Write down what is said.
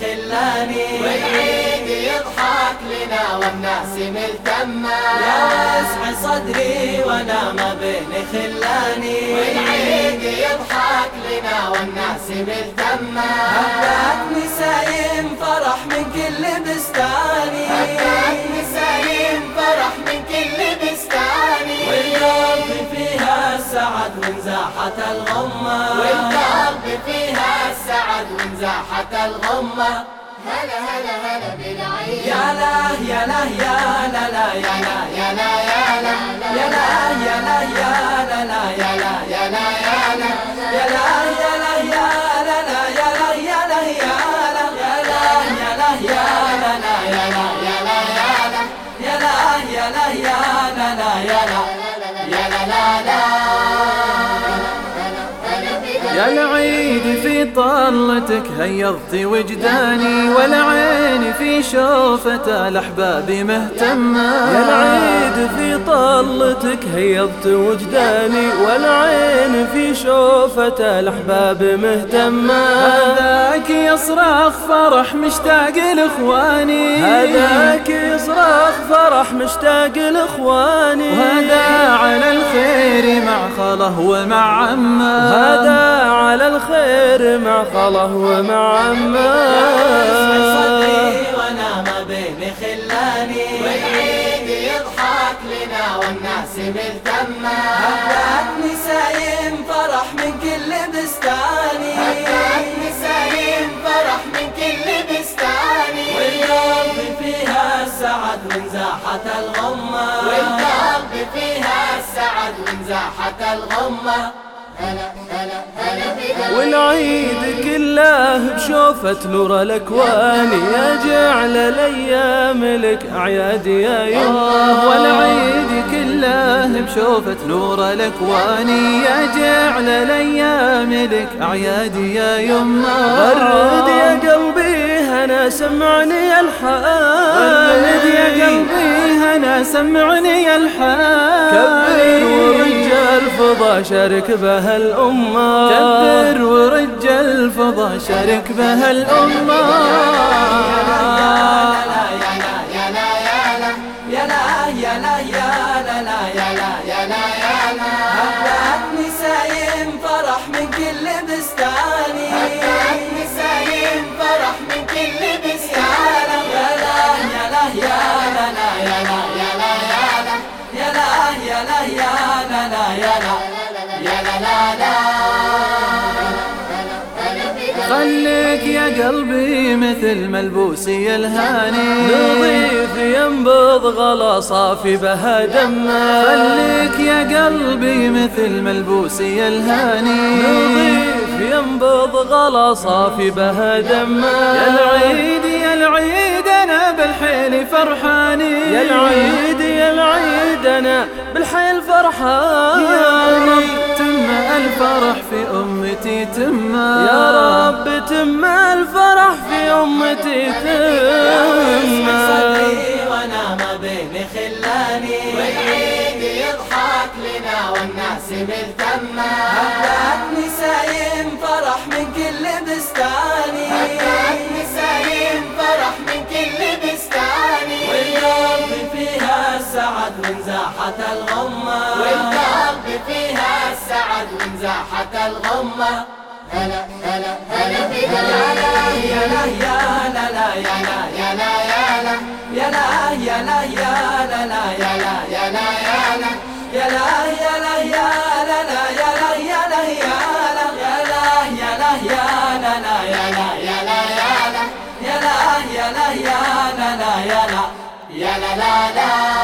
خلاني والعيد يضحك لنا والناس ملتمة. واسع صدري وأنا ما بين خلاني والعيد يضحك لنا والناس ملتمة. هبات نسايم فرح من كل بستاني. هبات نسايم فرح من كل بستاني. والقلب فيها السعد وانزاحت الغمة. والقلب فيها السعد وانزاحت الغمة. هلا هلا هلا بالعيد يا لا يا لا يا لا لا يا لا. يا لا يا لا يا لا يا لا. يا لا. يا العيد في طلتك هيضت وجداني والعين في شوفة الأحباب مهتمة. يا العيد في طلتك هيضت وجداني والعين في شوفة الأحباب مهتمة. هذاك يصرخ فرح مشتاق لإخواني. هذاك يصرخ فرح مشتاق لإخواني. وهذا على خله ومع عمه هذا على الخير مع خله ومع عمه صدري وأنا ما بين خلاني والعيد يضحك لنا والناس ملتمة هبات نسايم فرح من كل بستاني. السعد وانزاحت الغمة. والقلب فيها السعد الغمة. هلا هلا هلا بنا والعيد كله بشوفة نور الأكوان. يا جعل الأيام لك أعياد يا يوم. والعيد كله بشوفة نور الأكوان. يا جعل الأيام لك أعياد يا يما غرد يا قلبي هنا سمعني ألحان. قلبي هنا سمعني الحال. كبر ورجال فضا شارك بها الأمة. كبر ورجال فضا شارك بها الأمة. يا لا يا لا خليك يا قلبي مثل ملبوسي الهاني. نظيف ينبض غلا صافي بها دمه. خليك يا قلبي مثل ملبوسي الهاني. نظيف ينبض غلا صافي بها دمه. يا العيد يا العيد أنا بالحيل فرحاني. يا العيد يا العيد أنا بالحيل فرحان يا رب الفرح في أمتي تم. يا رب تم الفرح في أمتي تم. صدري وأنا ما بين خلاني. والعيد يضحك لنا والناس ملتمة هبات نسايم فرح من كل بستاني وانزاحت الغمة والقلب فيها السعد وانزاحت الغمة هلا هلا هلا بنا يا لا يا لا يا لا لا يا لا يا لا يا لا يا لا يا لا يا لا لا يا لا يا لا يا لا يا لا يا لا يا لا لا يا لا يا لا يا لا يا لا يا لا يا لا لا يا لا يا لا يا لا يا لا يا لا يا لا لا يا لا يا لا لا